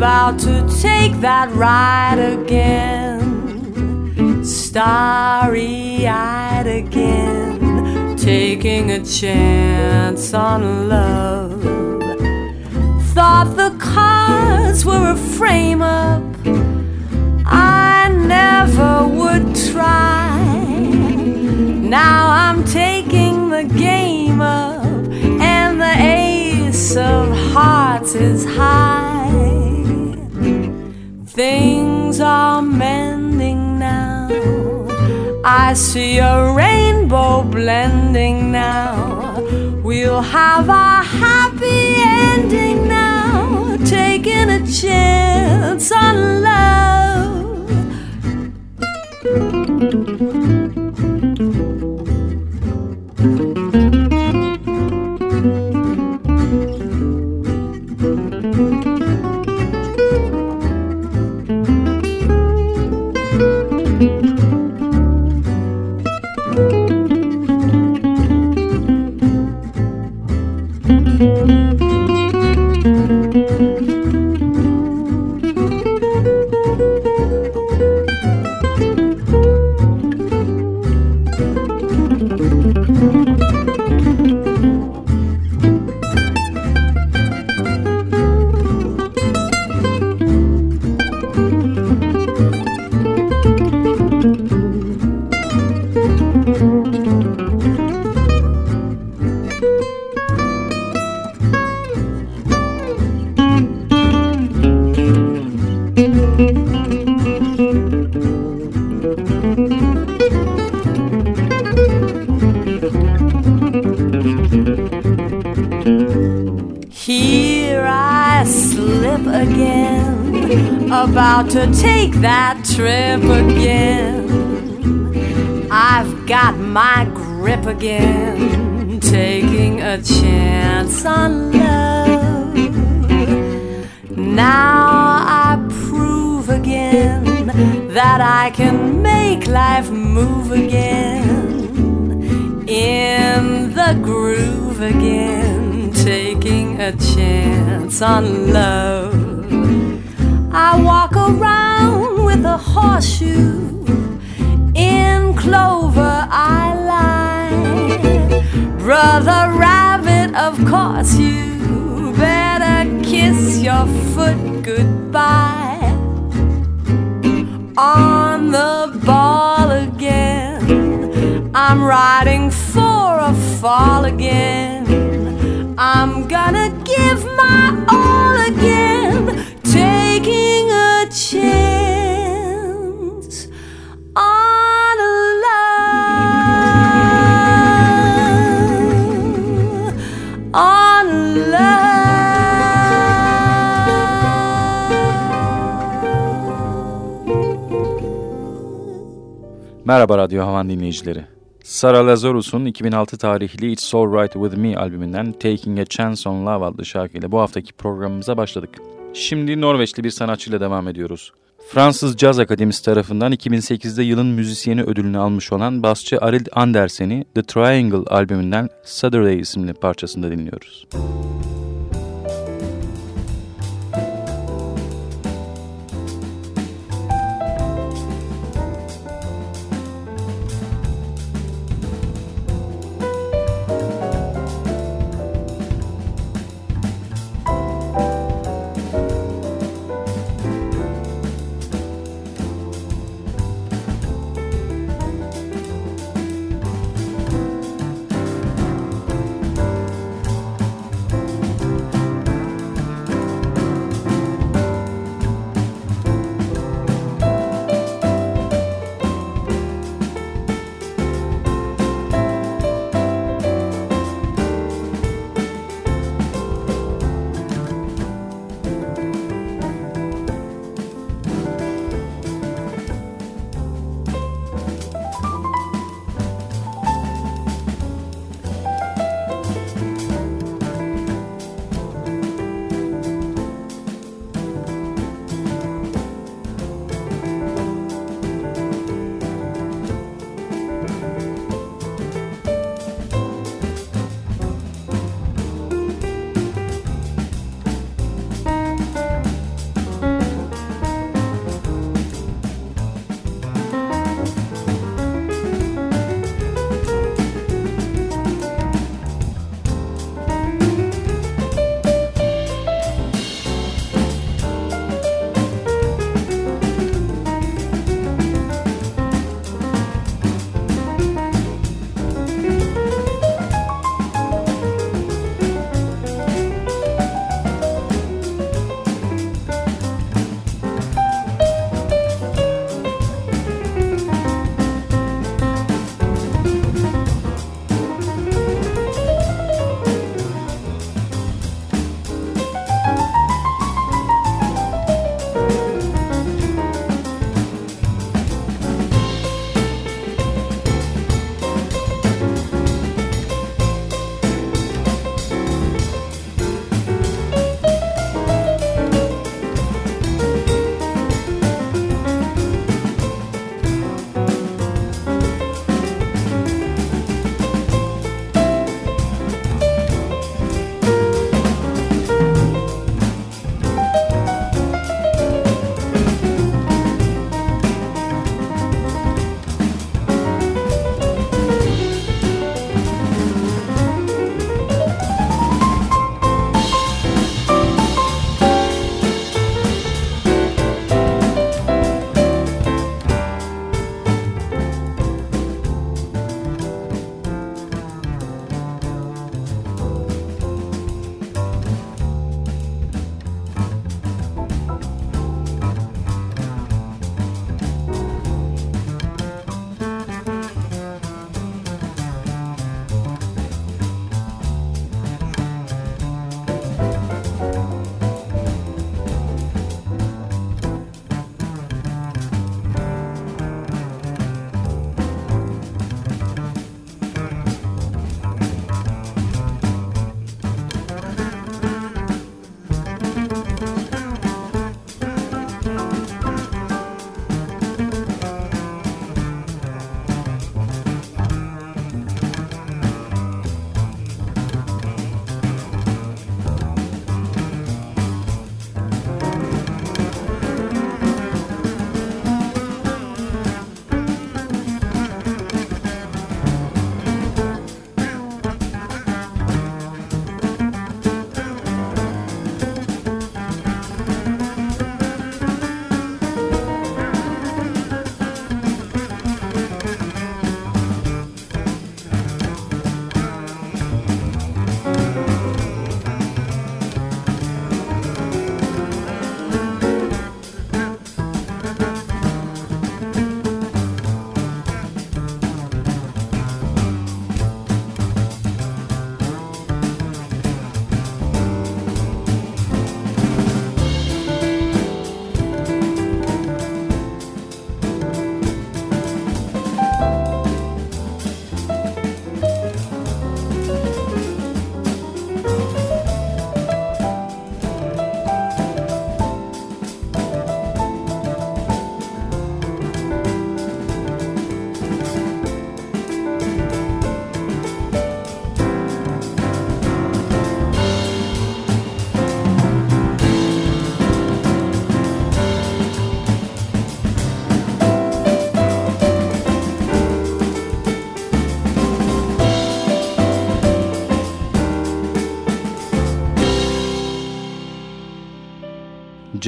about to take that ride again, starry eyed again, taking a chance on love. Thought the cards were a frame up, I never would try. Now I'm taking the game up, and the ace of hearts is high. Things are mending now. I see a rainbow blending now. We'll have a happy ending now. Taking a chance on love. Mm-hmm. My grip again, taking a chance on love. Now I prove again that I can make life move again. In the groove again, taking a chance on love. I walk around with a horseshoe in clover Brother Rabbit, of course you better kiss your foot goodbye. On the ball again, I'm riding for a fall again. I'm gonna give my all again taking a chance Merhaba Radyo Havan dinleyicileri. Sara Lazarus'un 2006 tarihli It's Alright With Me albümünden Taking a Chance on Love adlı şarkıyla bu haftaki programımıza başladık. Şimdi Norveçli bir sanatçıyla devam ediyoruz. Fransız Caz Akademisi tarafından 2008'de yılın müzisyeni ödülünü almış olan basçı Arild Andersen'i The Triangle albümünden Saturday isimli parçasında dinliyoruz. Müzik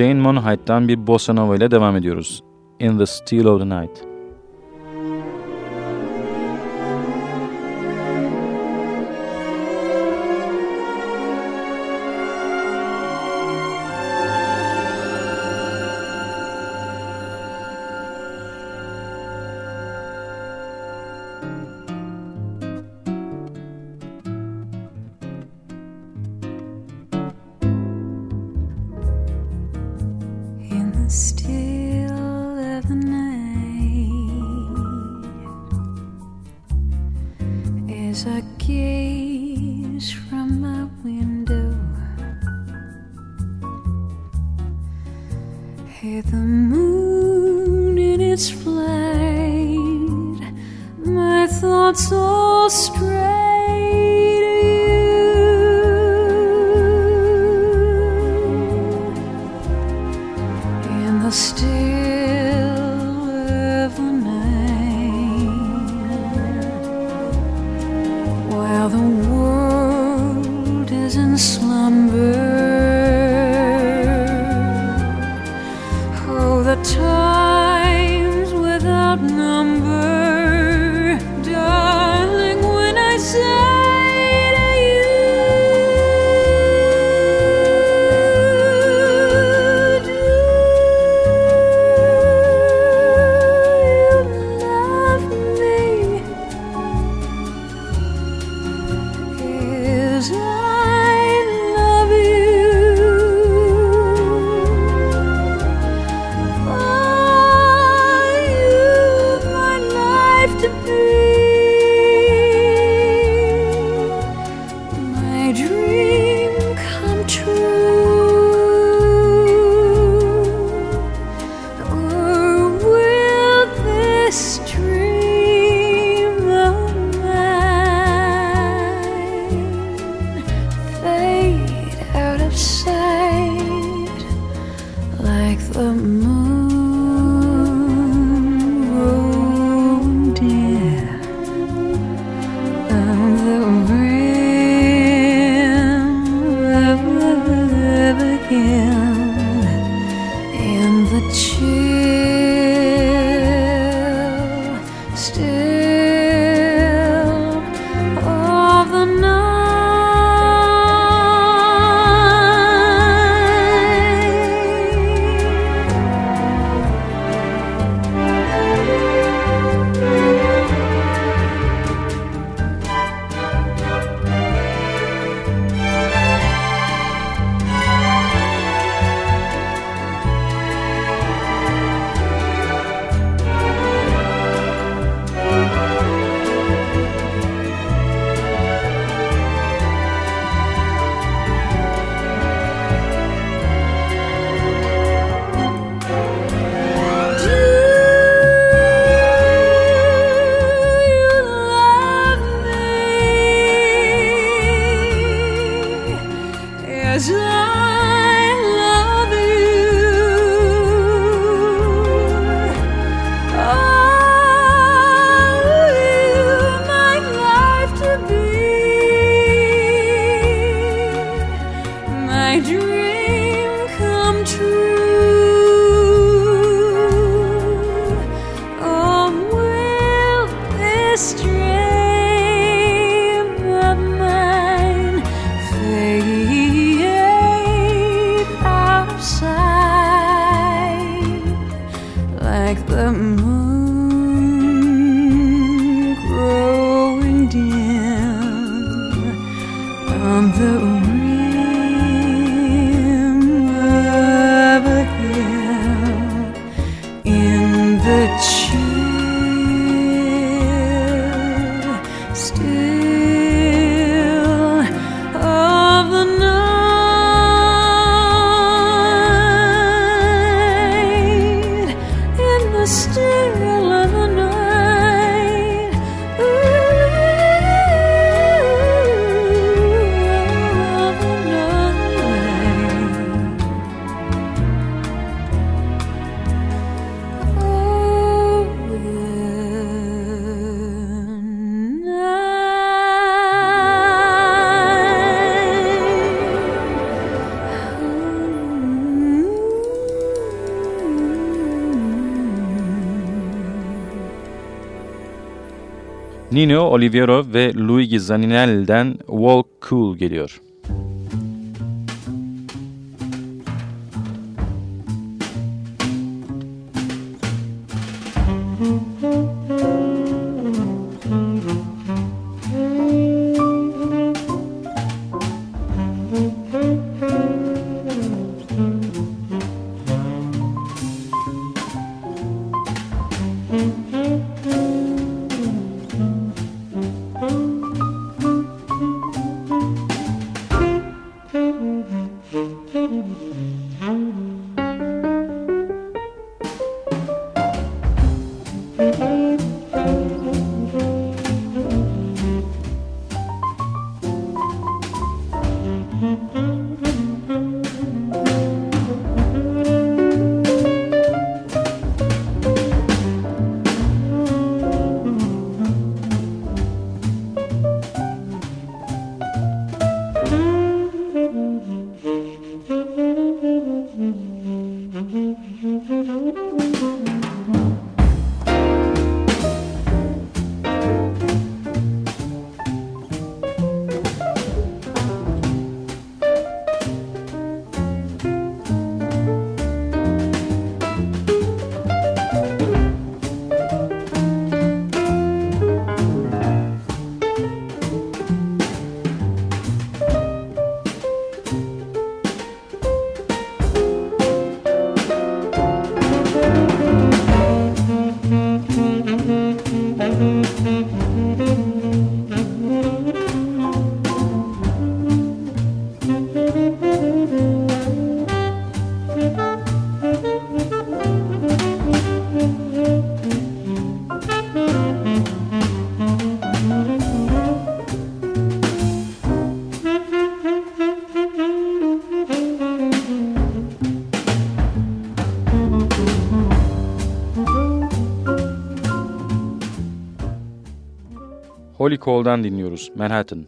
Jane Monheit'tan bir bossa nova ile devam ediyoruz. In the Still of the Night. see Nino Oliviero ve Luigi Zaninelli'den Walk Cool geliyor. Müzik Cole'dan dinliyoruz Manhattan.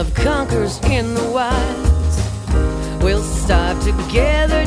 love conquers in the wilds. We'll starve together.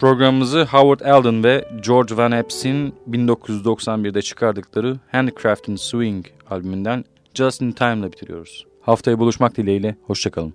Programımızı Howard Alden ve George Van Eps'in 1991'de çıkardıkları Handcraft and Swing albümünden Just in Time ile bitiriyoruz. Haftaya buluşmak dileğiyle, hoşçakalın.